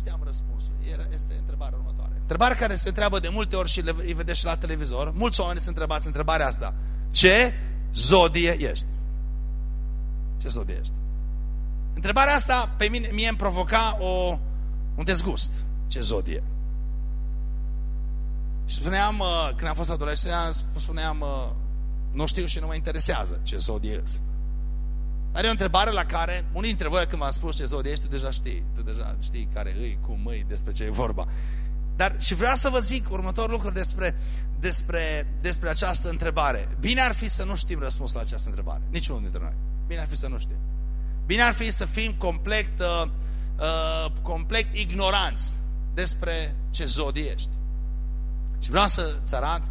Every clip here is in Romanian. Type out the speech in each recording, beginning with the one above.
știam răspunsul. Era, este întrebarea următoare. Întrebarea care se întreabă de multe ori și le, îi vedeți și la televizor. Mulți oameni se întrebați întrebarea asta. Ce zodie ești? Ce zodie ești? Întrebarea asta pe mine, mie îmi provoca o, un dezgust. Ce zodie? Și spuneam, uh, când am fost adolescent, spuneam, uh, nu știu și nu mă interesează ce zodie ești. Are o întrebare la care, unii dintre voi când v-am spus ce zodie ești, tu deja știi. Tu deja știi care îi, cum îi, despre ce e vorba. Dar și vreau să vă zic următorul lucru despre, despre, despre această întrebare. Bine ar fi să nu știm răspunsul la această întrebare. Niciunul dintre noi. Bine ar fi să nu știm. Bine ar fi să fim complet, uh, uh, complet ignoranți despre ce zodie ești. Și vreau să-ți arăt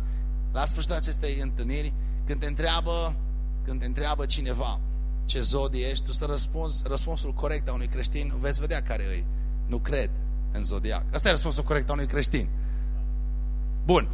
la sfârșitul acestei întâlniri, când te întreabă, când te întreabă cineva ce zodie ești, tu să răspunzi răspunsul corect a unui creștin, veți vedea care îi. Nu cred în zodiac. Asta e răspunsul corect a unui creștin. Bun.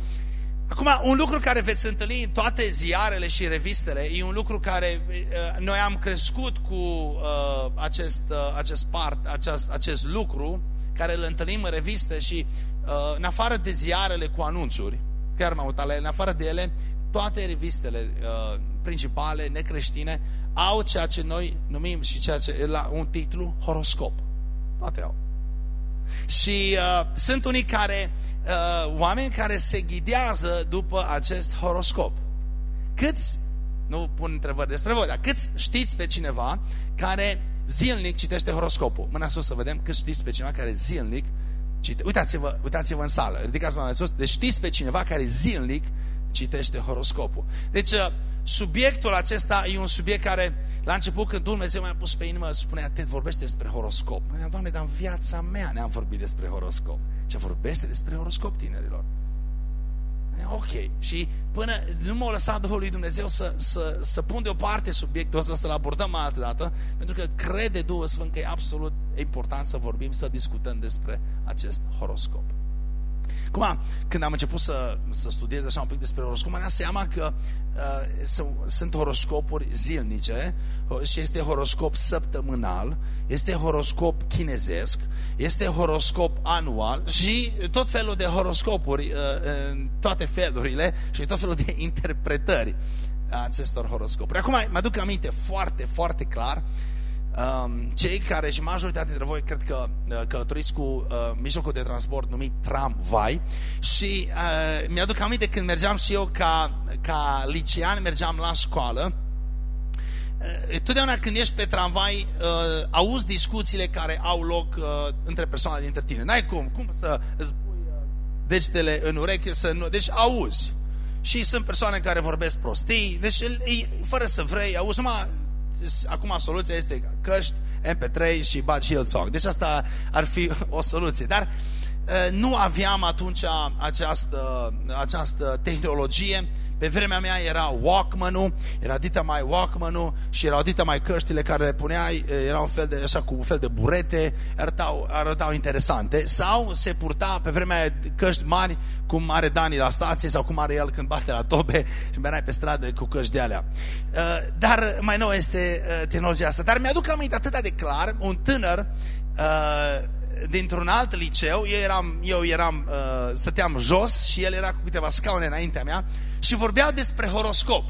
Acum, un lucru care veți întâlni în toate ziarele și revistele e un lucru care uh, noi am crescut cu uh, acest, uh, acest, part, acest, acest lucru care îl întâlnim în reviste și uh, în afară de ziarele cu anunțuri, chiar m-am uitat la ele, în afară de ele, toate revistele uh, principale necreștine au ceea ce noi numim și ceea ce la un titlu horoscop. Toate au. Și uh, sunt unii care, uh, oameni care se ghidează după acest horoscop. Câți, nu pun întrebări despre voi, dar câți știți pe cineva care zilnic citește horoscopul? Mâna sus să vedem câți știți pe cineva care zilnic cite... Uitați-vă uitați-vă în sală, ridicați mâna sus. Deci știți pe cineva care zilnic citește horoscopul. Deci uh, subiectul acesta e un subiect care, la început, când Dumnezeu mi-a pus pe inimă, spunea, te vorbește despre horoscop. Mă gândeam, Doamne, dar în viața mea ne-am vorbit despre horoscop. Ce vorbește despre horoscop tinerilor. Ok. Și până nu m-a lăsat Duhul lui Dumnezeu să, să, să pun deoparte subiectul ăsta, să-l abordăm altă dată, pentru că crede Duhul Sfânt că e absolut important să vorbim, să discutăm despre acest horoscop. Acum, când am început să, să studiez așa un pic despre horoscop, am dat seama că uh, sunt horoscopuri zilnice și este horoscop săptămânal, este horoscop chinezesc, este horoscop anual și tot felul de horoscopuri uh, în toate felurile și tot felul de interpretări a acestor horoscopuri. Acum, mă aduc aminte foarte, foarte clar Um, cei care și majoritatea dintre voi cred că uh, călătoriți cu uh, mijlocul de transport numit tramvai și uh, mi-aduc aminte când mergeam și eu ca, ca licean, mergeam la școală uh, totdeauna când ești pe tramvai uh, auzi discuțiile care au loc uh, între persoane dintre tine. N-ai cum, cum să îți pui uh, degetele în ureche să nu... Deci auzi. Și sunt persoane care vorbesc prostii, deci fără să vrei, auzi numai acum soluția este căști, MP3 și bagi Hillsong. Deci asta ar fi o soluție. Dar uh, nu aveam atunci această, această tehnologie pe vremea mea era Walkman-ul, era dita mai Walkman-ul și erau dita mai căștile care le puneai, era un fel de, așa, cu un fel de burete, arătau, arătau interesante. Sau se purta pe vremea aia căști mari, cum are Dani la stație sau cum are el când bate la tobe și merai pe stradă cu căști de alea. Uh, dar mai nou este uh, tehnologia asta. Dar mi-aduc aminte atât de clar, un tânăr uh, dintr-un alt liceu, eu eram, eu eram stăteam jos și el era cu câteva scaune înaintea mea și vorbea despre horoscop.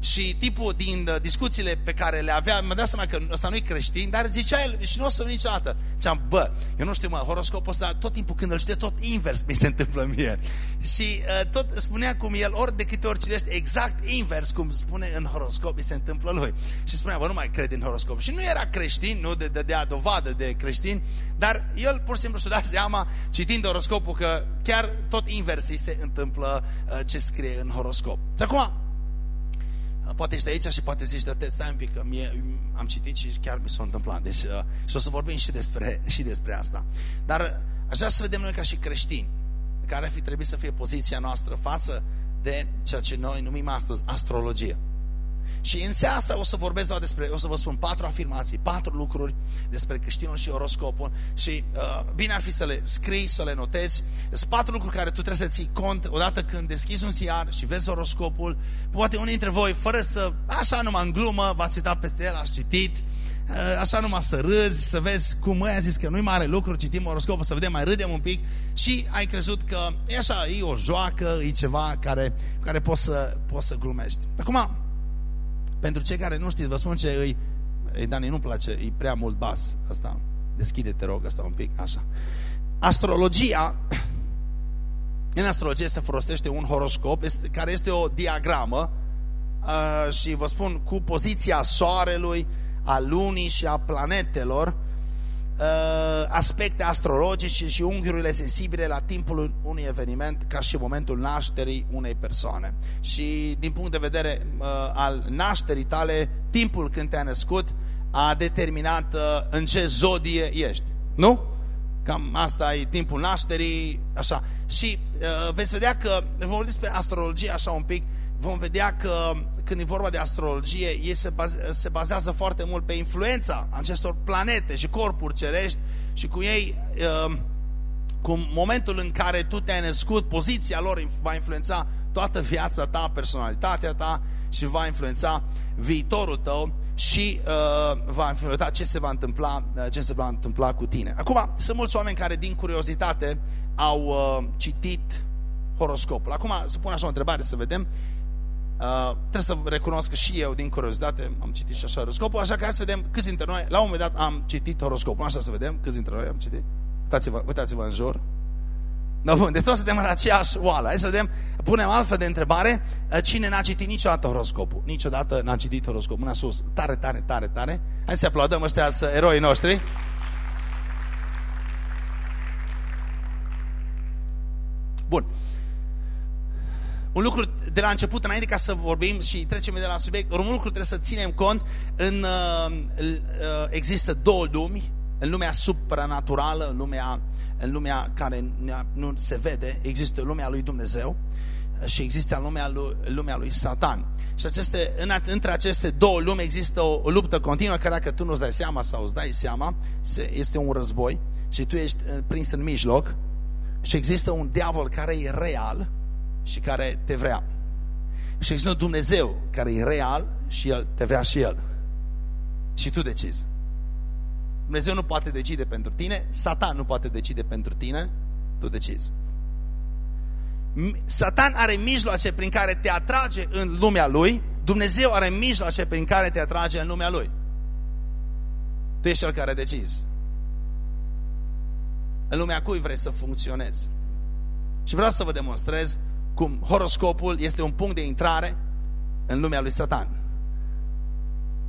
Și tipul din uh, discuțiile pe care le avea, mă dea seama că ăsta nu e creștin, dar zicea el, și nu o să niciodată. Ziceam, bă, eu nu știu, mă, horoscopul ăsta, tot timpul când îl cite, tot invers mi se întâmplă mie. Și uh, tot spunea cum el, ori de câte ori citește, exact invers cum spune în horoscop, mi se întâmplă lui. Și spunea, bă, nu mai cred în horoscop. Și nu era creștin, nu de, de, de a dovadă de creștin, dar el pur și simplu și-a dat seama, citind horoscopul, că chiar tot invers îi se întâmplă uh, ce scrie în horoscop. Și acum, Poate ești aici și poate zici, de stai un pic, că mie, am citit și chiar mi s-a întâmplat. Deci, uh, și o să vorbim și despre, și despre asta. Dar uh, aș vrea să vedem noi ca și creștini, care ar fi trebuit să fie poziția noastră față de ceea ce noi numim astăzi astrologie. Și în seara asta o să vorbesc doar despre, o să vă spun patru afirmații, patru lucruri despre creștinul și oroscopul și uh, bine ar fi să le scrii, să le notezi. Sunt patru lucruri care tu trebuie să ții cont odată când deschizi un ziar și vezi oroscopul. Poate unii dintre voi, fără să, așa numai în glumă, v-ați uitat peste el, ați citit, așa numai să râzi, să vezi cum ăia zis că nu-i mare lucru, citim oroscopul, să vedem, mai râdem un pic și ai crezut că e așa, e o joacă, e ceva care, care poți să, poți să glumești. Acum, pentru cei care nu știți, vă spun ce îi, îi Dani, nu place, e prea mult bas asta. Deschide, te rog, asta un pic, așa. Astrologia, în astrologie se folosește un horoscop este, care este o diagramă uh, și vă spun cu poziția soarelui, a lunii și a planetelor, uh, aspecte astrologice și unghiurile sensibile la timpul unui eveniment ca și momentul nașterii unei persoane. Și din punct de vedere uh, al nașterii tale, timpul când te-a născut a determinat uh, în ce zodie ești. Nu? Cam asta e timpul nașterii, așa. Și uh, veți vedea că, vom vorbi despre astrologie așa un pic, vom vedea că când e vorba de astrologie, ei se, baze, se bazează foarte mult pe influența acestor planete și corpuri cerești și cu ei, uh, cu momentul în care tu te-ai născut, poziția lor va influența toată viața ta, personalitatea ta și va influența viitorul tău și uh, va influența ce se va întâmpla, uh, ce se va întâmpla cu tine. Acum, sunt mulți oameni care din curiozitate au uh, citit horoscopul. Acum, să pun așa o întrebare să vedem. Uh, trebuie să recunosc că și eu, din curiozitate, am citit și așa horoscopul, așa că hai să vedem câți dintre noi, la un moment dat am citit horoscopul, așa să vedem câți dintre noi am citit. Uitați-vă uitați în jur. No, bun, deci să suntem în aceeași oală. Hai să vedem, punem altfel de întrebare. Cine n-a citit niciodată horoscopul? Niciodată n-a citit horoscopul. Mâna sus. Tare, tare, tare, tare. Hai să aplaudăm ăștia să eroii noștri. Bun. Un lucru de la început, înainte ca să vorbim și trecem de la subiect, un lucru trebuie să ținem cont, în, uh, uh, există două lumi, în lumea supranaturală, în lumea, în lumea care nu se vede, există lumea lui Dumnezeu și există lumea lui, lumea lui Satan. Și aceste, în, între aceste două lumi există o, o luptă continuă, care dacă tu nu-ți dai seama sau îți dai seama, este un război și tu ești uh, prins în mijloc și există un diavol care e real și care te vrea. Și există un Dumnezeu care e real și El te vrea și El. Și tu decizi. Dumnezeu nu poate decide pentru tine, Satan nu poate decide pentru tine, tu decizi. Satan are mijloace prin care te atrage în lumea lui, Dumnezeu are mijloace prin care te atrage în lumea lui. Tu ești cel care decizi. În lumea cui vrei să funcționezi. Și vreau să vă demonstrez cum horoscopul este un punct de intrare în lumea lui Satan.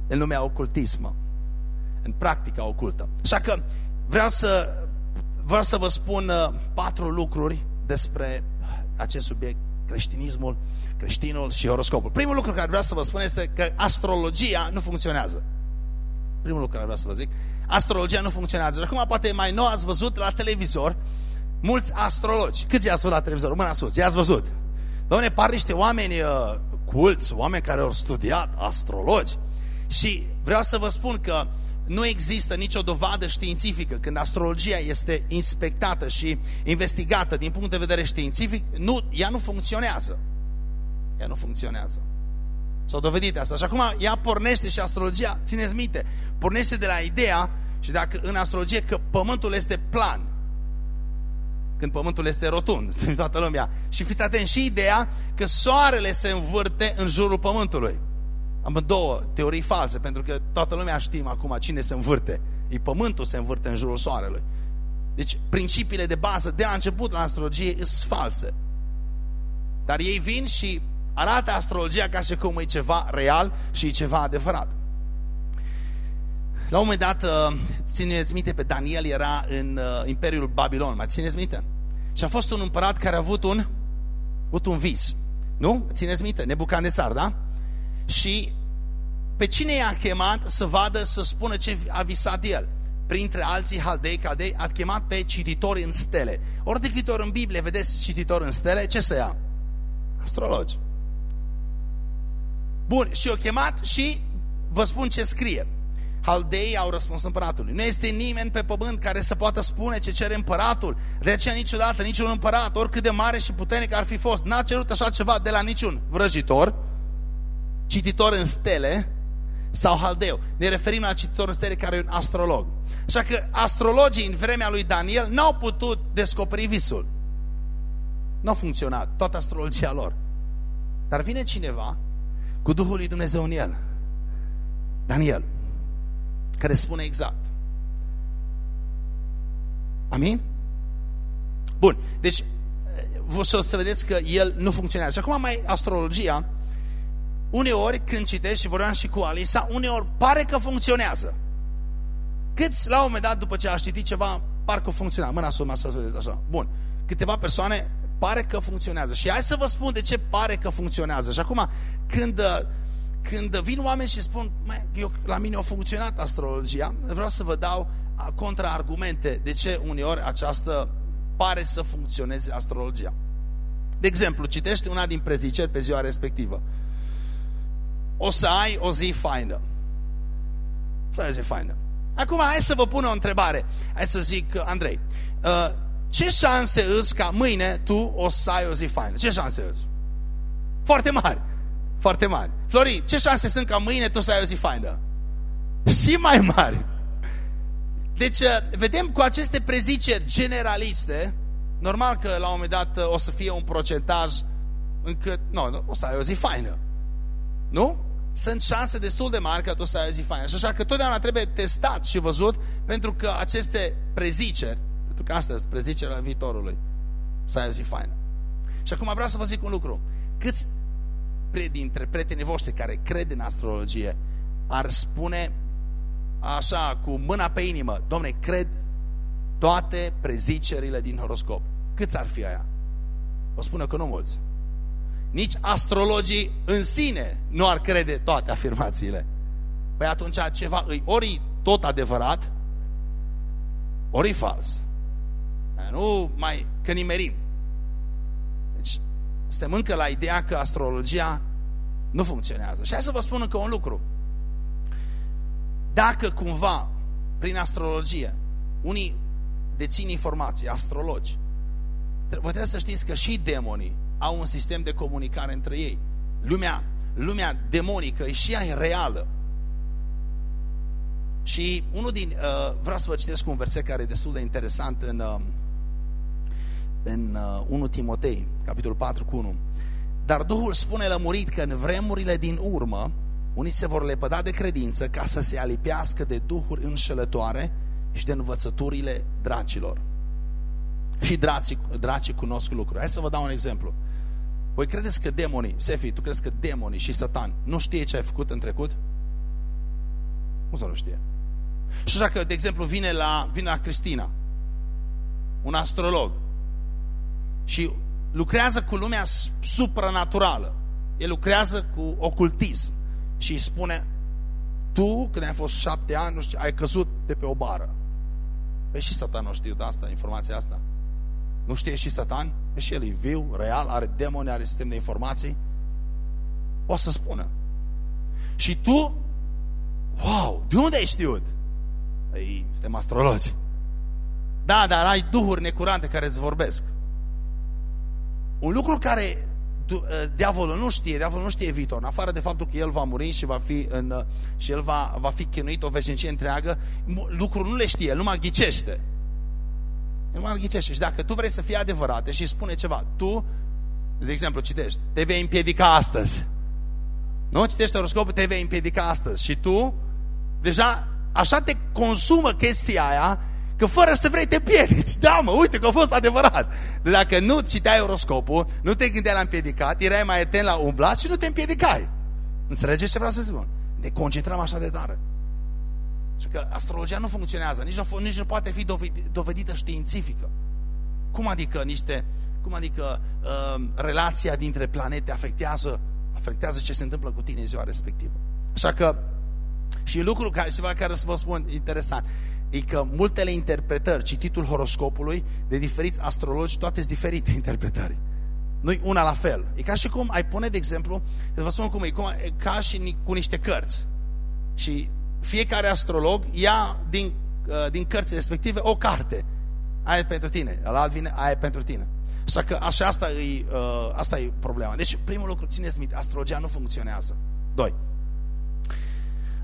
În lumea ocultismă. În practica ocultă. Așa că vreau să, vreau să vă spun uh, patru lucruri despre acest subiect, creștinismul, creștinul și horoscopul. Primul lucru care vreau să vă spun este că astrologia nu funcționează. Primul lucru care vreau să vă zic, astrologia nu funcționează. Și acum poate mai nou ați văzut la televizor mulți astrologi. Câți i-ați văzut la televizor? Mâna sus, i-ați văzut. Doamne, par niște oameni uh, culți, oameni care au studiat, astrologi. Și vreau să vă spun că nu există nicio dovadă științifică când astrologia este inspectată și investigată din punct de vedere științific, nu, ea nu funcționează. Ea nu funcționează. S-au dovedit asta. Și acum ea pornește și astrologia, țineți minte, pornește de la ideea și dacă în astrologie că pământul este plan când pământul este rotund, în toată lumea. Și fiți atenți, și ideea că soarele se învârte în jurul pământului. Am două teorii false, pentru că toată lumea știm acum cine se învârte. E pământul se învârte în jurul soarelui. Deci principiile de bază de la început la astrologie sunt false. Dar ei vin și arată astrologia ca și cum e ceva real și e ceva adevărat. La un moment dat, uh, țineți minte, pe Daniel era în uh, Imperiul Babilon, mai țineți minte? Și a fost un împărat care a avut un, avut un vis. Nu? Țineți minte? Nebucandețar, da? Și pe cine i-a chemat să vadă, să spună ce a visat el? Printre alții haldei, cadei, a chemat pe cititori în stele. Ori de câte ori în Biblie vedeți cititori în stele, ce să ia? Astrologi. Bun, și o chemat și vă spun ce scrie. Haldeii au răspuns împăratului. Nu este nimeni pe pământ care să poată spune ce cere împăratul. De aceea niciodată niciun împărat, oricât de mare și puternic ar fi fost, n-a cerut așa ceva de la niciun vrăjitor, cititor în stele, sau haldeu. Ne referim la cititorul stere care e un astrolog. Așa că astrologii în vremea lui Daniel n-au putut descoperi visul. Nu a funcționat, toată astrologia lor. Dar vine cineva cu Duhul lui Dumnezeu în el. Daniel, care spune exact. Amin? Bun, deci vă să, să vedeți că el nu funcționează. Și acum mai astrologia, uneori când citești și vorbeam și cu Alisa, uneori pare că funcționează. Câți la un moment dat după ce a citit ceva, parcă funcționa. Mâna sus, să vedeți așa. Bun. Câteva persoane pare că funcționează. Și hai să vă spun de ce pare că funcționează. Și acum, când, când vin oameni și spun, mai, eu, la mine a funcționat astrologia, vreau să vă dau contraargumente de ce uneori această pare să funcționeze astrologia. De exemplu, citește una din preziceri pe ziua respectivă. O să ai o zi faină. Să ai o zi faină. Acum, hai să vă pun o întrebare. Hai să zic, Andrei, uh, ce șanse îți ca mâine tu o să ai o zi faină? Ce șanse îți? Foarte mari. Foarte mari. Florin, ce șanse sunt ca mâine tu să ai o zi faină? Și mai mari. Deci, uh, vedem cu aceste preziceri generaliste, normal că la un moment dat uh, o să fie un procentaj încât, nu, nu o să ai o zi faină. Nu? Sunt șanse destul de mari că tu să ai o zi faină. Și așa că totdeauna trebuie testat și văzut pentru că aceste preziceri, pentru că astea sunt prezicerea viitorului, să ai o zi faină. Și acum vreau să vă zic un lucru. Câți dintre prietenii voștri care cred în astrologie ar spune așa, cu mâna pe inimă, domne, cred toate prezicerile din horoscop. Câți ar fi aia? O spune că nu mulți. Nici astrologii în sine nu ar crede toate afirmațiile. Păi atunci ceva îi ori tot adevărat, ori fals. Nu mai că nimerim. Deci, suntem încă la ideea că astrologia nu funcționează. Și hai să vă spun încă un lucru. Dacă cumva, prin astrologie, unii dețin informații, astrologi, vă trebuie să știți că și demonii au un sistem de comunicare între ei. Lumea, lumea demonică e și ea e reală. Și unul din, uh, vreau să vă citesc un verset care e destul de interesant în, uh, în uh, 1 Timotei, capitolul 4 cu 1. Dar Duhul spune lămurit că în vremurile din urmă unii se vor lepăda de credință ca să se alipească de duhuri înșelătoare și de învățăturile dracilor. Și dracii, dracii cunosc lucruri. Hai să vă dau un exemplu. Voi credeți că demonii, Sefi, tu crezi că demonii și satan nu știe ce ai făcut în trecut? Nu să nu știe. Și așa că, de exemplu, vine la, vine la Cristina, un astrolog, și lucrează cu lumea supranaturală. El lucrează cu ocultism și îi spune tu, când ai fost șapte ani, nu știu, ai căzut de pe o bară. Păi și satan nu știu de asta, informația asta. Nu știe și satan? Păi și el e viu, real, are demoni, are sistem de informații. O să spună. Și tu, wow, de unde ai știut? Păi, suntem astrologi. Da, dar ai duhuri necurante care îți vorbesc. Un lucru care Ă, diavolul nu știe, diavolul nu știe viitor, în afară de faptul că el va muri și va fi, în, ă, și el va, va fi chinuit o veșnicie întreagă, lucrul nu le știe, el numai ghicește. El numai ghicește. Și dacă tu vrei să fii adevărat și spune ceva, tu, de exemplu, citești, te vei împiedica astăzi. Nu? Citești horoscopul, te vei împiedica astăzi. Și tu, deja, așa te consumă chestia aia, Că fără să vrei te piedici. Da, mă, uite că a fost adevărat. De dacă nu citeai horoscopul, nu te gândeai la împiedicat, erai mai atent la umblat și nu te împiedicai. Înțelegeți ce vreau să spun? Ne concentrăm așa de tare. Și că astrologia nu funcționează, nici nu, nici nu poate fi dovedită științifică. Cum adică niște, cum adică uh, relația dintre planete afectează, afectează ce se întâmplă cu tine în ziua respectivă. Așa că și lucru care, ceva care să vă spun interesant e că multele interpretări, cititul horoscopului de diferiți astrologi, toate sunt diferite interpretări. Nu-i una la fel. E ca și cum ai pune, de exemplu, să vă spun cum e, cum, e ca și cu niște cărți. Și fiecare astrolog ia din, uh, din cărțile respective o carte. Aia e pentru tine, la alt vine, aia e pentru tine. Așa că așa asta e, uh, asta e problema. Deci, primul lucru, țineți minte, astrologia nu funcționează. Doi.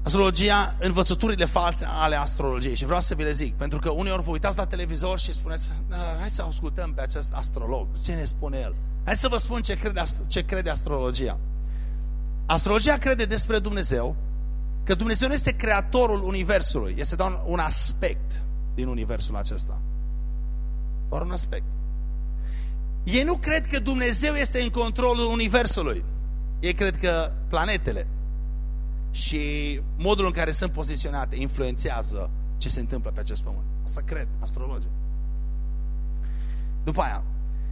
Astrologia, învățăturile false ale astrologiei. Și vreau să vi le zic, pentru că uneori vă uitați la televizor și spuneți, da, hai să ascultăm pe acest astrolog, ce ne spune el. Hai să vă spun ce crede, ce crede astrologia. Astrologia crede despre Dumnezeu că Dumnezeu nu este creatorul Universului, este doar un aspect din Universul acesta. Doar un aspect. Ei nu cred că Dumnezeu este în controlul Universului. Ei cred că planetele și modul în care sunt poziționate influențează ce se întâmplă pe acest pământ. Asta cred astrologii. După aia,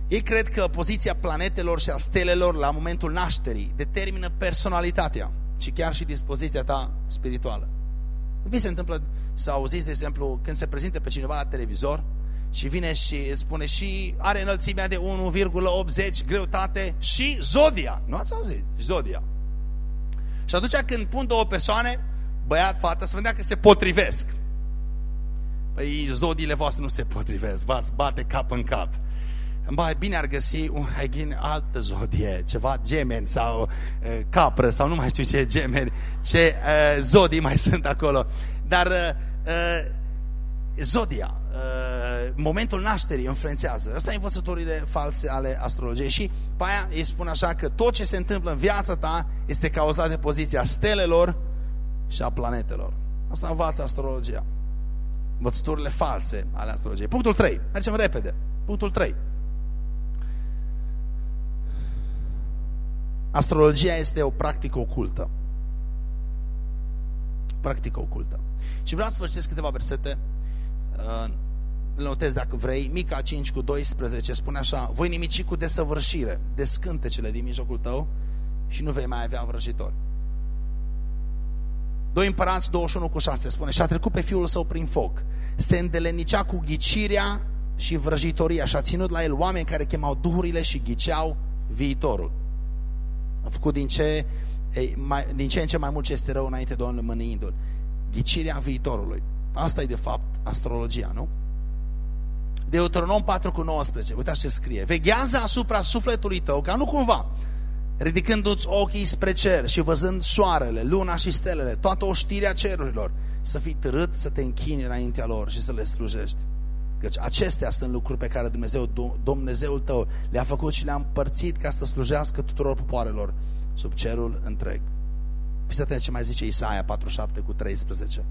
ei cred că poziția planetelor și a stelelor la momentul nașterii determină personalitatea și chiar și dispoziția ta spirituală. Vi se întâmplă să auziți, de exemplu, când se prezintă pe cineva la televizor și vine și spune și are înălțimea de 1,80 greutate și zodia. Nu ați auzit? Zodia. Și atunci când pun două persoane, băiat, fată, să vedea că se potrivesc. Păi zodiile voastre nu se potrivesc, v-ați bate cap în cap. Mai bine ar găsi un haighin altă zodie, ceva gemeni sau uh, capră sau nu mai știu ce gemeni, ce uh, zodii mai sunt acolo. Dar uh, zodia, uh, momentul nașterii influențează. Asta e învățătorile false ale astrologiei. Și pe aia îi spun așa că tot ce se întâmplă în viața ta este cauzat de poziția stelelor și a planetelor. Asta învață astrologia. Învățăturile false ale astrologiei. Punctul 3. Mergem repede. Punctul 3. Astrologia este o practică ocultă. Practică ocultă. Și vreau să vă citesc câteva versete uh, îl notez dacă vrei, Mica 5 cu 12 spune așa, voi nimici cu desăvârșire, descântecele din mijlocul tău și nu vei mai avea vrăjitori. 2 împărați 21 cu 6 spune, și a trecut pe fiul său prin foc, se îndelenicea cu ghicirea și vrăjitoria și a ținut la el oameni care chemau duhurile și ghiceau viitorul. A făcut din ce, mai, din ce în ce mai mult ce este rău înainte Domnului mâniindu-l. Ghicirea viitorului. Asta e de fapt astrologia, nu? Deuteronom 4 cu 19, uitați ce scrie. Veghează asupra sufletului tău, ca nu cumva, ridicându-ți ochii spre cer și văzând soarele, luna și stelele, toată oștirea cerurilor, să fii târât să te închini înaintea lor și să le slujești. Căci acestea sunt lucruri pe care Dumnezeu, Dumnezeul tău le-a făcut și le-a împărțit ca să slujească tuturor popoarelor sub cerul întreg. Fiți atenți ce mai zice Isaia 47 cu 13.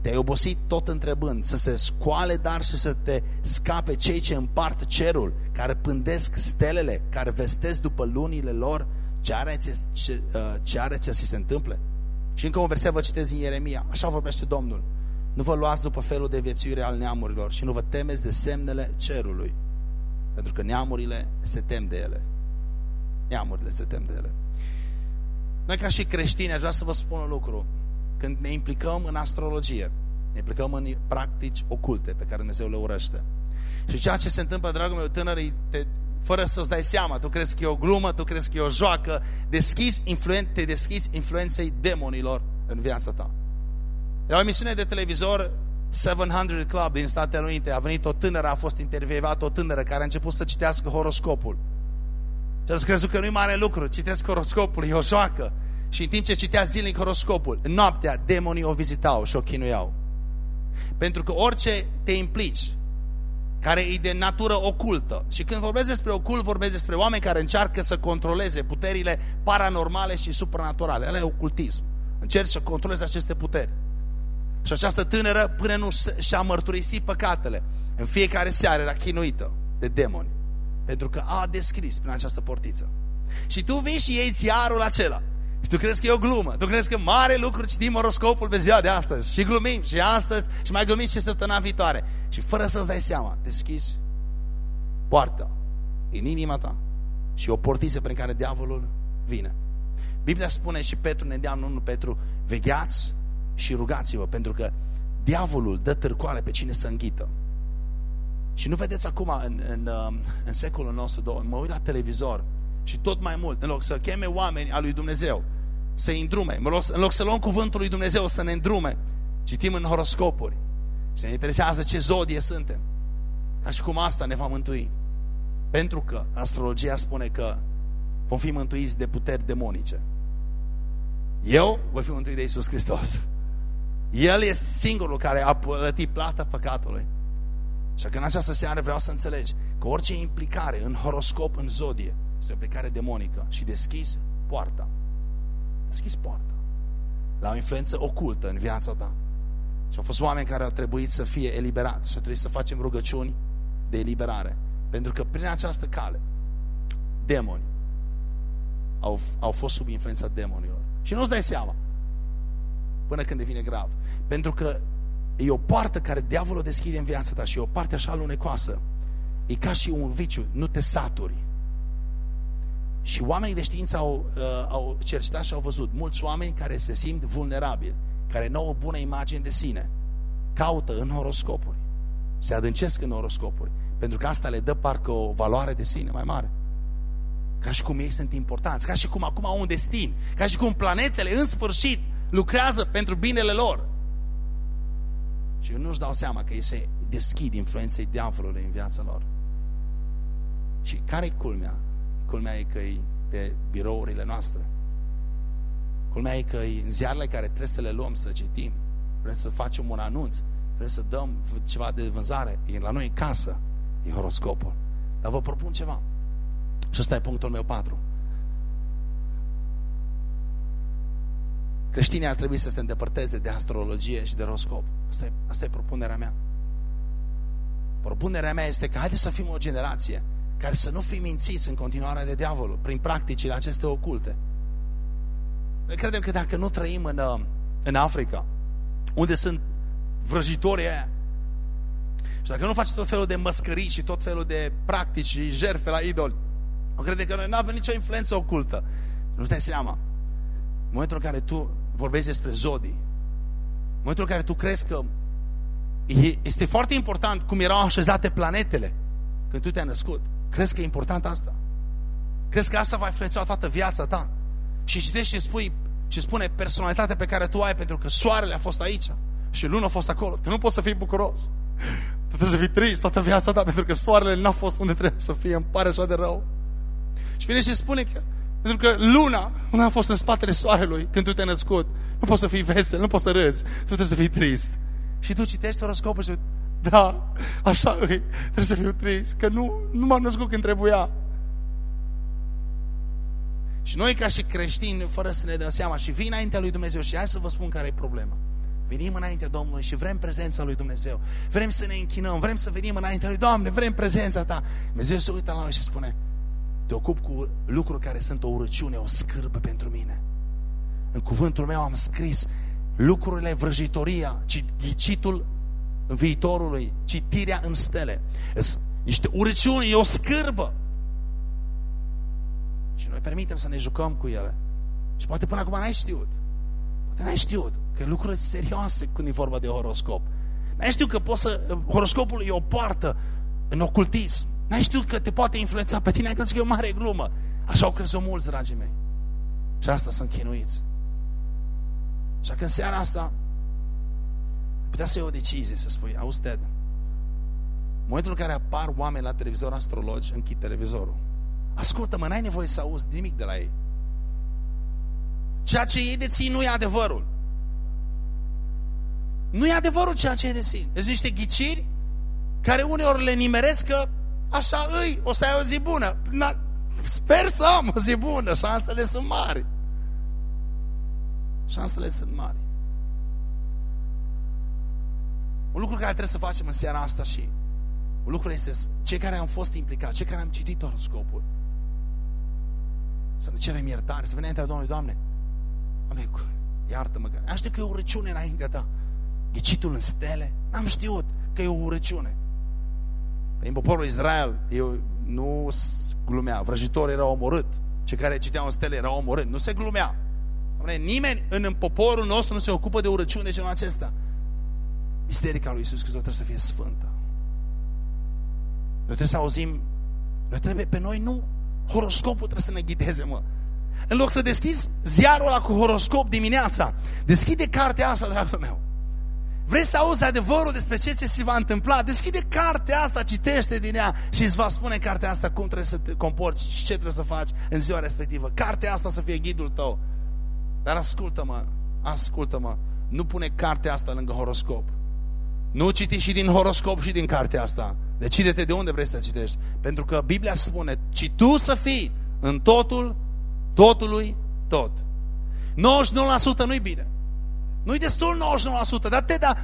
Te-ai obosit tot întrebând să se scoale dar și să te scape cei ce împart cerul, care pândesc stelele, care vestesc după lunile lor, ce are ce, ce, uh, ce are să se întâmple? Și încă un verset vă citez în Ieremia, așa vorbește Domnul. Nu vă luați după felul de viețuire al neamurilor și nu vă temeți de semnele cerului, pentru că neamurile se tem de ele. Neamurile se tem de ele. Noi ca și creștini aș vrea să vă spun un lucru când ne implicăm în astrologie, ne implicăm în practici oculte pe care Dumnezeu le urăște. Și ceea ce se întâmplă, dragul meu, tânăr, te, fără să-ți dai seama, tu crezi că e o glumă, tu crezi că e o joacă, deschizi influen, te deschizi influenței demonilor în viața ta. La o emisiune de televizor 700 Club din Statele Unite a venit o tânără, a fost intervievată o tânără care a început să citească horoscopul. Și a crezut că nu-i mare lucru, citesc horoscopul, e o joacă. Și în timp ce citea zilnic horoscopul, noaptea demonii o vizitau și o chinuiau. Pentru că orice te implici, care e de natură ocultă, și când vorbesc despre ocult, vorbesc despre oameni care încearcă să controleze puterile paranormale și supranaturale. Ăla e ocultism. Încerci să controlezi aceste puteri. Și această tânără, până nu și-a mărturisit păcatele, în fiecare seară era chinuită de demoni. Pentru că a descris prin această portiță. Și tu vii și iei ziarul acela și tu crezi că e o glumă. Tu crezi că mare lucru citim oroscopul pe ziua de astăzi. Și glumim și astăzi și mai glumim și săptămâna viitoare. Și fără să-ți dai seama, deschizi poarta în inima ta și o portiță prin care diavolul vine. Biblia spune și Petru ne îndeamnă unul Petru, vegheați și rugați-vă, pentru că diavolul dă târcoale pe cine să înghită. Și nu vedeți acum în, în, în secolul nostru, mă uit la televizor și tot mai mult, în loc să cheme oameni al lui Dumnezeu, să-i îndrume, în loc, în loc să luăm cuvântul lui Dumnezeu să ne îndrume, citim în horoscopuri și ne interesează ce zodie suntem. Ca și cum asta ne va mântui. Pentru că astrologia spune că vom fi mântuiți de puteri demonice. Eu voi fi mântuit de Iisus Hristos. El este singurul care a plătit plata păcatului. Și că în această seară vreau să înțelegi că orice implicare în horoscop, în zodie, este o implicare demonică și deschis poarta. Deschis poarta la o influență ocultă în viața ta. Și au fost oameni care au trebuit să fie eliberați și trebuie să facem rugăciuni de eliberare. Pentru că prin această cale, demoni au, au fost sub influența demonilor. Și nu-ți dai seama până când devine grav. Pentru că e o poartă care diavolul deschide în viața ta și e o parte așa lunecoasă. E ca și un viciu, nu te saturi. Și oamenii de știință au, uh, au cercetat și au văzut mulți oameni care se simt vulnerabili, care nu au o bună imagine de sine, caută în horoscopuri, se adâncesc în horoscopuri, pentru că asta le dă parcă o valoare de sine mai mare. Ca și cum ei sunt importanți, ca și cum acum au un destin, ca și cum planetele în sfârșit lucrează pentru binele lor. Și eu nu-și dau seama că ei se deschid influenței diavolului în viața lor. Și care-i culmea? Culmea e că e pe birourile noastre. Culmea e că e în ziarele care trebuie să le luăm, să citim. Vrem să facem un anunț. Vrem să dăm ceva de vânzare. E la noi în casă. E horoscopul. Dar vă propun ceva. Și ăsta e punctul meu 4. Creștinii ar trebui să se îndepărteze de astrologie și de horoscop. Asta e, asta e propunerea mea. Propunerea mea este că haideți să fim o generație care să nu fim mințiți în continuare de diavolul prin practicile aceste oculte. Noi credem că dacă nu trăim în, uh, în Africa, unde sunt vrăjitorii aia, și dacă nu faci tot felul de măscării și tot felul de practici și jerfe la idoli, o crede că noi nu avem nicio influență ocultă. Nu-ți dai seama. În momentul în care tu vorbești despre zodii, în momentul în care tu crezi că este foarte important cum erau așezate planetele când tu te-ai născut, Crezi că e important asta? Crezi că asta va influența toată viața ta? Și citești și spui și spune personalitatea pe care tu ai pentru că soarele a fost aici și luna a fost acolo. Tu nu poți să fii bucuros. Tu trebuie să fii trist toată viața ta pentru că soarele n-a fost unde trebuie să fie. Îmi pare așa de rău. Și vine și spune că pentru că luna nu a fost în spatele soarelui când tu te-ai născut. Nu poți să fii vesel, nu poți să râzi. Tu trebuie să fii trist. Și tu citești horoscopul și da, așa e. Trebuie să fiu trist, că nu, nu m-am născut când trebuia. Și noi ca și creștini, fără să ne dăm seama, și vin înaintea lui Dumnezeu și hai să vă spun care e problema. Venim înaintea Domnului și vrem prezența lui Dumnezeu. Vrem să ne închinăm, vrem să venim înaintea lui Doamne, vrem prezența Ta. Dumnezeu se uită la noi și spune, te ocup cu lucruri care sunt o urăciune, o scârbă pentru mine. În cuvântul meu am scris lucrurile vrăjitoria, ghicitul viitorului, citirea în stele. Niște urăciuni, e o scârbă. Și noi permitem să ne jucăm cu ele. Și poate până acum n-ai știut. Poate n-ai știut că lucrurile serioase când e vorba de horoscop. N-ai știut că poți să, horoscopul e o poartă în ocultism. N-ai știut că te poate influența pe tine. Ai crezut că e o mare glumă. Așa au crezut mulți, dragii mei. Și asta sunt chinuiți. Așa că în seara asta putea să iei o decizie, să spui, auzi, Ted, în momentul în care apar oameni la televizor astrologi, închid televizorul. Ascultă-mă, n-ai nevoie să auzi nimic de la ei. Ceea ce ei dețin nu e adevărul. Nu e adevărul ceea ce ei dețin. Sunt niște ghiciri care uneori le nimeresc că așa îi, o să ai o zi bună. Na, sper să am o zi bună, șansele sunt mari. Șansele sunt mari. Un lucru care trebuie să facem în seara asta și un lucru este cei care am fost implicați, cei care am citit horoscopul, să ne cerem iertare, să venim înaintea Domnului, Doamne, Doamne, iartă-mă, am știut că e o urăciune înaintea ta. Ghicitul în stele, n-am știut că e o urăciune. În poporul Israel, eu nu glumea, vrăjitorii erau omorât, cei care citeau în stele erau omorât, nu se glumea. Doamne, nimeni în poporul nostru nu se ocupă de urăciune de genul acesta. Biserica lui Iisus Hristos trebuie să fie sfântă. Noi trebuie să auzim, noi trebuie, pe noi nu, horoscopul trebuie să ne ghideze, mă. În loc să deschizi ziarul ăla cu horoscop dimineața, deschide cartea asta, dragul meu. Vrei să auzi adevărul despre ce ți se va întâmpla? Deschide cartea asta, citește din ea și îți va spune cartea asta cum trebuie să te comporți și ce trebuie să faci în ziua respectivă. Cartea asta să fie ghidul tău. Dar ascultă-mă, ascultă-mă, nu pune cartea asta lângă horoscop. Nu citi și din horoscop și din cartea asta. Decide-te de unde vrei să citești. Pentru că Biblia spune, ci tu să fii în totul, totului, tot. 99% nu-i bine. Nu-i destul 99%, dar te da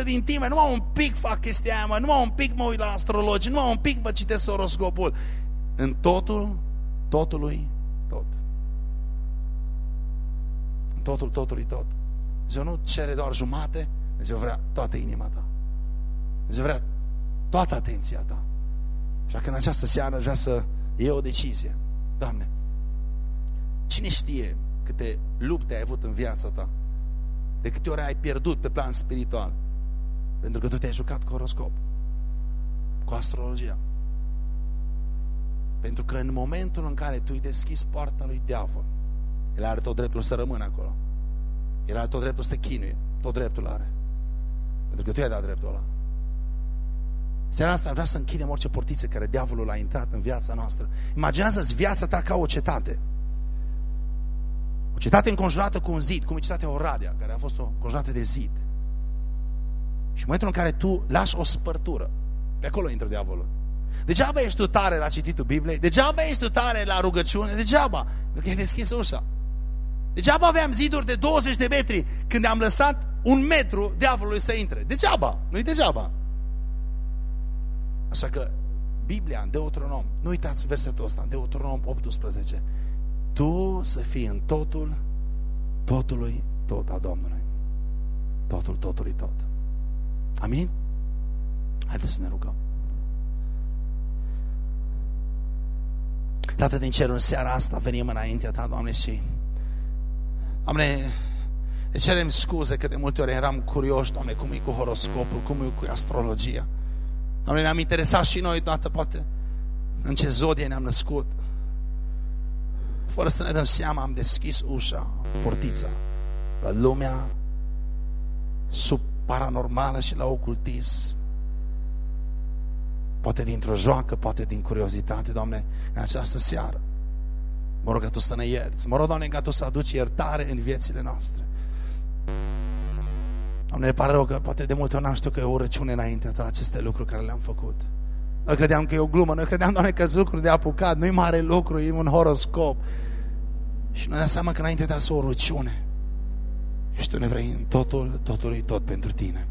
99% din tine, numai un pic fac chestia aia, mă, numai un pic mă uit la astrologi, numai un pic mă citesc horoscopul. În totul, totului, tot. În totul, totului, tot. Dumnezeu nu cere doar jumate, Dumnezeu vrea toată inima ta. Dumnezeu vrea toată atenția ta. Și că în această seară vrea să iei o decizie. Doamne, cine știe câte lupte ai avut în viața ta? De câte ori ai pierdut pe plan spiritual? Pentru că tu te-ai jucat cu horoscop, cu astrologia. Pentru că în momentul în care tu îi deschizi poarta lui diavol, el are tot dreptul să rămână acolo. El are tot dreptul să te chinuie. Tot dreptul are. Pentru că tu i-ai dat dreptul ăla. Seara asta vrea să închidem orice portiță care diavolul a intrat în viața noastră. Imaginează-ți viața ta ca o cetate. O cetate înconjurată cu un zid, cum e cetatea Oradea, care a fost o înconjurată de zid. Și în momentul în care tu lași o spărtură, pe acolo intră diavolul. Degeaba ești tu tare la cititul Bibliei, degeaba ești tu tare la rugăciune, degeaba, pentru că ai deschis ușa. Degeaba aveam ziduri de 20 de metri când am lăsat un metru diavolului să intre. Degeaba, nu-i degeaba. Așa că Biblia, în Deuteronom, nu uitați versetul ăsta, în Deuteronom 18, tu să fii în totul, totului, tot a Domnului. Totul, totului, tot. Amin? Haideți să ne rugăm. Tată din cer, în seara asta venim înaintea Ta, Doamne, și Doamne, ne cerem scuze că de multe ori eram curioși, Doamne, cum e cu horoscopul, cum e cu astrologia. Doamne, ne-am interesat și noi, toată, poate, în ce zodie ne-am născut. Fără să ne dăm seama, am deschis ușa, portița, la lumea sub paranormală și la ocultism. Poate dintr-o joacă, poate din curiozitate, Doamne, în această seară. Mă rog ca Tu să ne ierți. Mă rog, Doamne, ca Tu să aduci iertare în viețile noastre. Doamne, ne pare rău că poate de multe ori n-am știut că e o răciune înaintea Ta aceste lucruri care le-am făcut. Noi credeam că e o glumă, noi credeam, Doamne, că lucruri de apucat, nu-i mare lucru, e un horoscop. Și noi ne seama că înainte Ta sunt o rugăciune. Și Tu ne vrei în totul, totul tot pentru Tine.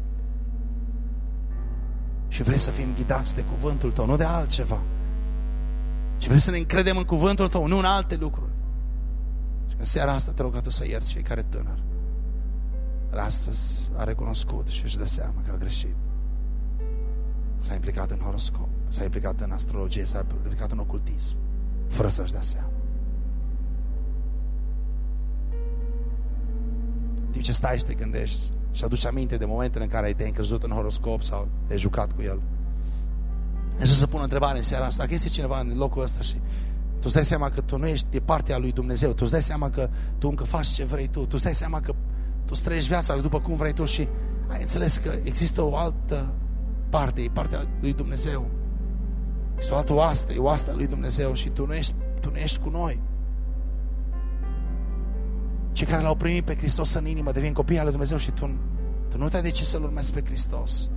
Și vrei să fim ghidați de cuvântul Tău, nu de altceva. Și vrei să ne încredem în cuvântul Tău, nu în alte lucruri. Și în seara asta te rog ca Tu să ierți fiecare tânăr. Dar astăzi a recunoscut și își dă seama că a greșit. S-a implicat în horoscop, s-a implicat în astrologie, s-a implicat în ocultism, fără să-și dea seama. Timp ce stai și te gândești și aduci aminte de momentele în care te-ai încrezut în horoscop sau te-ai jucat cu el, Dumnezeu să pună întrebare în seara asta. Dacă este cineva în locul ăsta și tu îți dai seama că tu nu ești de partea lui Dumnezeu, tu îți dai seama că tu încă faci ce vrei tu, tu îți dai seama că tu trăiești viața după cum vrei tu și ai înțeles că există o altă parte, e partea lui Dumnezeu. Este o altă oaste, e oastea lui Dumnezeu și tu nu ești, tu nu ești cu noi. Cei care l-au primit pe Hristos în inimă devin copii ale Dumnezeu și tu, tu nu te-ai decis să-L urmezi pe Hristos.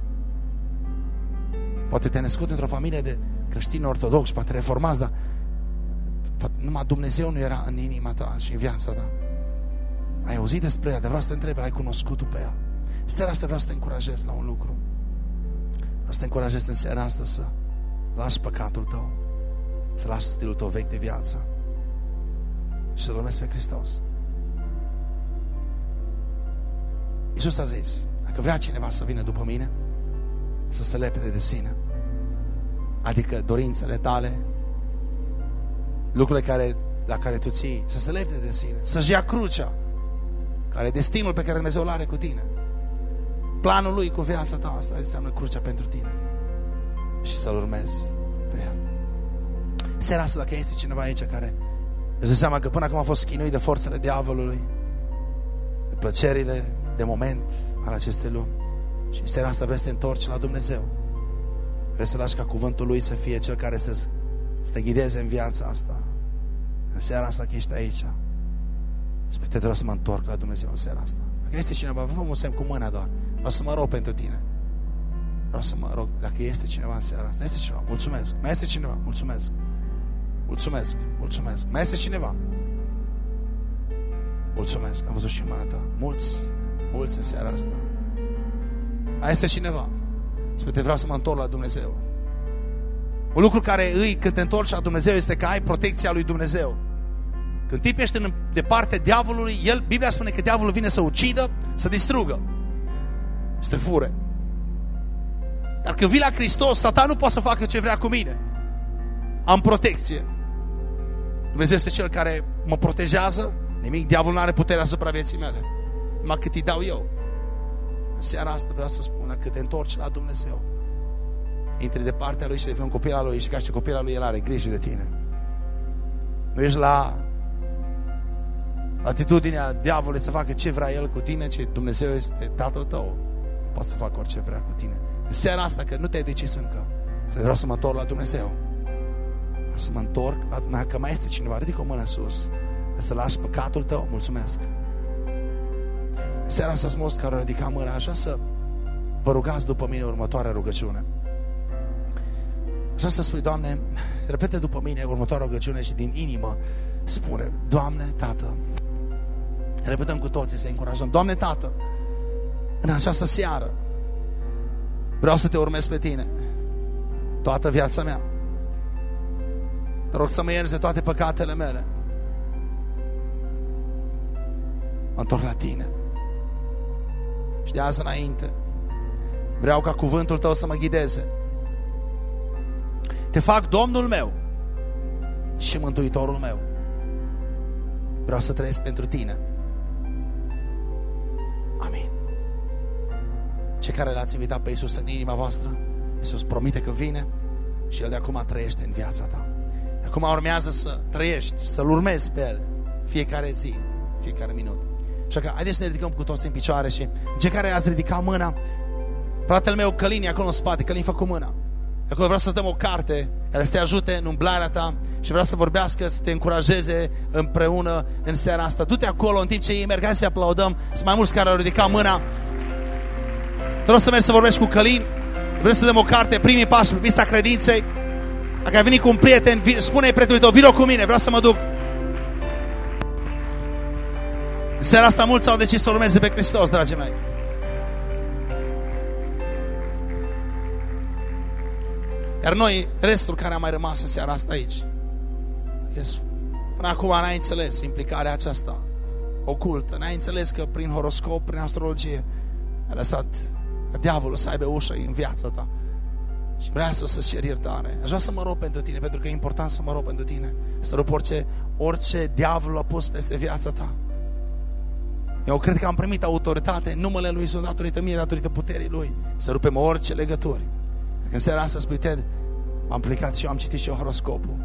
Poate te-ai născut într-o familie de creștini ortodoxi, poate reformați, dar numai Dumnezeu nu era în inima ta și în viața ta. Ai auzit despre ea, de vreau să te întreb, ai cunoscut pe ea. Seara asta vreau să te încurajez la un lucru. Vreau să te încurajez în seara asta să lași păcatul tău, să lași stilul tău vechi de viață și să-L urmezi pe Hristos. Iisus a zis, dacă vrea cineva să vină după mine, să se lepede de sine. Adică dorințele tale, lucrurile care, la care tu ții, să se lepede de sine, să-și ia crucea, care e destinul pe care Dumnezeu îl are cu tine. Planul lui cu viața ta, asta înseamnă crucea pentru tine. Și să-L urmezi pe El. Seara asta, dacă este cineva aici care îți dă seama că până acum a fost chinuit de forțele diavolului, de plăcerile de moment al acestei lumi, și în seara asta vrei să te întorci la Dumnezeu. Vrei să lași ca cuvântul Lui să fie cel care să, să te ghideze în viața asta. În seara asta că ești aici. Spune, te vreau să mă întorc la Dumnezeu în seara asta. Dacă este cineva, vă un semn cu mâna doar. Vreau să mă rog pentru tine. Vreau să mă rog, dacă este cineva în seara asta. Este cineva, mulțumesc. Mai este cineva, mulțumesc. Mulțumesc, mulțumesc. Mai este cineva? Mulțumesc, am văzut și mâna ta. Mulți, mulți în seara asta. Mai este cineva? Spune, te vreau să mă întorc la Dumnezeu. Un lucru care îi, când te întorci la Dumnezeu, este că ai protecția lui Dumnezeu. Când tipul ești în, de partea diavolului, el, Biblia spune că diavolul vine să ucidă, să distrugă, să te fure. Dar când vii la Hristos, Satan nu poate să facă ce vrea cu mine. Am protecție. Dumnezeu este Cel care mă protejează, nimic, diavolul nu are puterea asupra vieții mele. Numai cât îi dau eu. În seara asta vreau să spun, dacă te întorci la Dumnezeu, intri de partea Lui și devii un copil al Lui și ca și copil al Lui, El are grijă de tine. Nu ești la atitudinea diavolului să facă ce vrea El cu tine, ce Dumnezeu este Tatăl tău. Poate să facă orice vrea cu tine. În seara asta, că nu te-ai decis încă, să vreau să mă întorc la Dumnezeu. Să mă întorc la Dumnezeu. Că mai este cineva, ridică o mână sus. Să lași păcatul tău. Mulțumesc. În seara asta, mulți care au ridicat mâna, așa să vă rugați după mine următoarea rugăciune. Așa să spui, Doamne, repete după mine următoarea rugăciune și din inimă spune, Doamne, Tată, repetăm cu toții să încurajăm, Doamne, Tată, în această seară vreau să te urmez pe Tine toată viața mea. Rog să mă ierzi de toate păcatele mele. Mă întorc la Tine. Și de azi înainte vreau ca cuvântul Tău să mă ghideze te fac Domnul meu și Mântuitorul meu. Vreau să trăiesc pentru tine. Amin. Cei care l-ați invitat pe Iisus în inima voastră, Iisus promite că vine și El de acum trăiește în viața ta. De acum urmează să trăiești, să-L urmezi pe El fiecare zi, fiecare minut. Așa că haideți să ne ridicăm cu toți în picioare și cei care ați ridicat mâna, fratele meu Călin e acolo în spate, Călin fă cu mâna. Acolo vreau să-ți dăm o carte care să te ajute în umblarea ta și vreau să vorbească, să te încurajeze împreună în seara asta. Du-te acolo în timp ce ei merg, hai să aplaudăm. Sunt mai mulți care au ridicat mâna. Vreau să mergi să vorbești cu Călin. Vreau să dăm o carte, primii pași pe vista credinței. Dacă ai venit cu un prieten, spune-i prietenului tău, vino cu mine, vreau să mă duc. În seara asta mulți au decis să urmeze pe Hristos, dragii mei. Iar noi, restul care a mai rămas în seara asta aici, până acum n-ai înțeles implicarea aceasta ocultă, n-ai înțeles că prin horoscop, prin astrologie, ai lăsat ca diavolul să aibă ușă în viața ta. Și vrea să să-ți cer iertare. Aș vrea să mă rog pentru tine, pentru că e important să mă rog pentru tine. Să rup orice, orice diavol a pus peste viața ta. Eu cred că am primit autoritate în numele Lui Iisus datorită mie, datorită puterii Lui. Să rupem orice legături. În seara asta spui, Ted, am plecat și eu am citit și eu horoscopul.